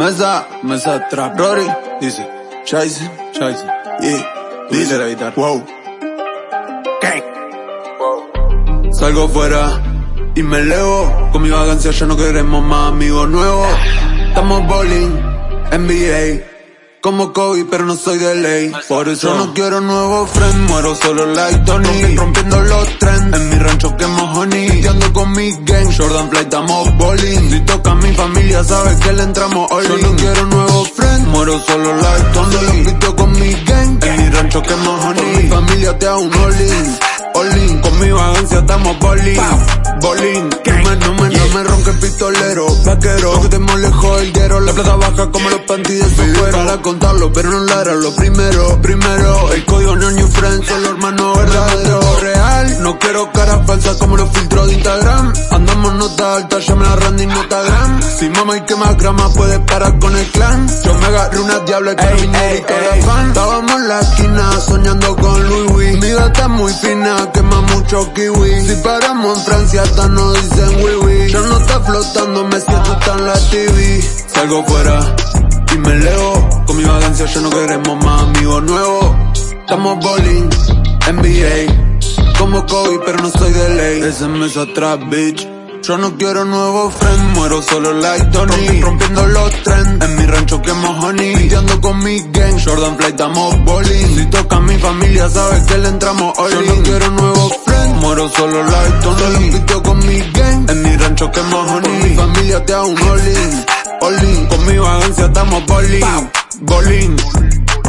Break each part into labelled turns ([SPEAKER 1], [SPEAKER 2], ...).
[SPEAKER 1] Mesa, mesa trap, Rory, dice, Chaise, Chaise, y dice la guitarra, wow. Salgo fuera y me elevo, con mi vagancia ya no queremos más amigos nuevos. Estamos bowling, NBA, como Kobe, pero no soy de ley. Por eso no quiero nuevos friends, muero solo like Tony. Rompiendo los trends, en mi rancho quemo honey. Y ando con mi gang, Jordan Play, estamos bowling. Si toca mi familia, sabes que le entramos all Yo no quiero nuevos friends, muero solo like Tony. Solo con mi gang, en mi rancho quemo honey. Con mi familia te hago un all-in, all-in. Con mi vagancia estamos bowling, bowling. No me, no me, no me ronque el pistolero, vaquero. Que te molejo el guero, la plata baja como los panties de su. Para contarlo, pero no ladra lo primero. Primero, el código no new friend, solo hermano verdadero. Real, no quiero cara falsa como los filtros de Instagram. Andamos nota alta, llame a Randy Notagram. Si mama y quema grama, puedes parar con el clan. Yo me agarré una diabla terminé y toda fan. Estábamos en la esquina soñando con Es muy fina, quema mucho kiwi. Si paramos en Francia, hasta nos dicen wiwi. Ya no está flotando, me siento tan la TV. Salgo fuera y me leo. Con mi vagancia ya no queremos más amigos nuevos. Estamos bowling, NBA. Como Kobe, pero no soy de ley. Ese mes atrás, bitch. Yo no quiero nuevos friends, muero solo like Tony. Rompiendo los trends, en mi rancho quemo honey. Piteando con mi gang, Jordan Flight, estamos bowling. Si toca mi familia, sabes que le entramos all Yo no quiero nuevos friends, muero solo like Tony. Solo con mi gang, en mi rancho quemo honey. Con mi familia te hago un all-in, all-in Con mi vagancia estamos bowling, bowling.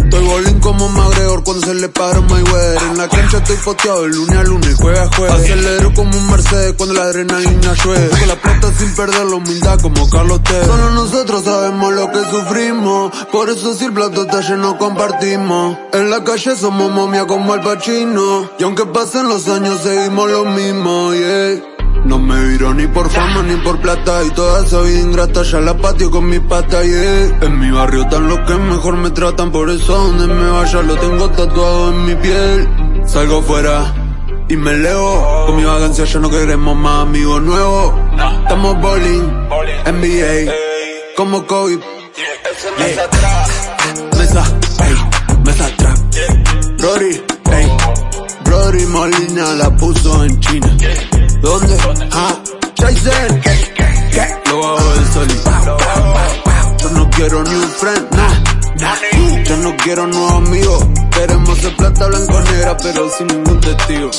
[SPEAKER 1] Estoy bowling como McGregor cuando se le para Mayweather. En la cancha estoy poteado de lunes a lunes, juega a jueves Acelero como un Mercedes cuando la adrenalina llueve. Con la plata sin perder la humildad como Carlos Tevez. Solo nosotros sabemos lo que sufrimos. Por eso si el plato está lleno compartimos. En la calle somos momia como el Pacino. Y aunque pasen los años seguimos lo mismo, yeah no me viro ni por fama ni por plata Y toda esa vida ingrata ya la patio con mi pata yeah. En mi barrio están los que mejor me tratan Por eso donde me vaya lo tengo tatuado en mi piel. Salgo fuera y me elevo Con mi vagancia ya no queremos más amigos nuevos Estamos bowling, NBA Como Kobe.
[SPEAKER 2] Mesa atrás,
[SPEAKER 1] Mesa, ey, mesa atrás. Rory, ey Rory Molina la puso en China ¿Dónde? Ah, Jason Lo bajo del sol y Yo no quiero new friend, nah, Yo no quiero nuevos amigos. Queremos ser plata blanco negra pero sin ningún testigo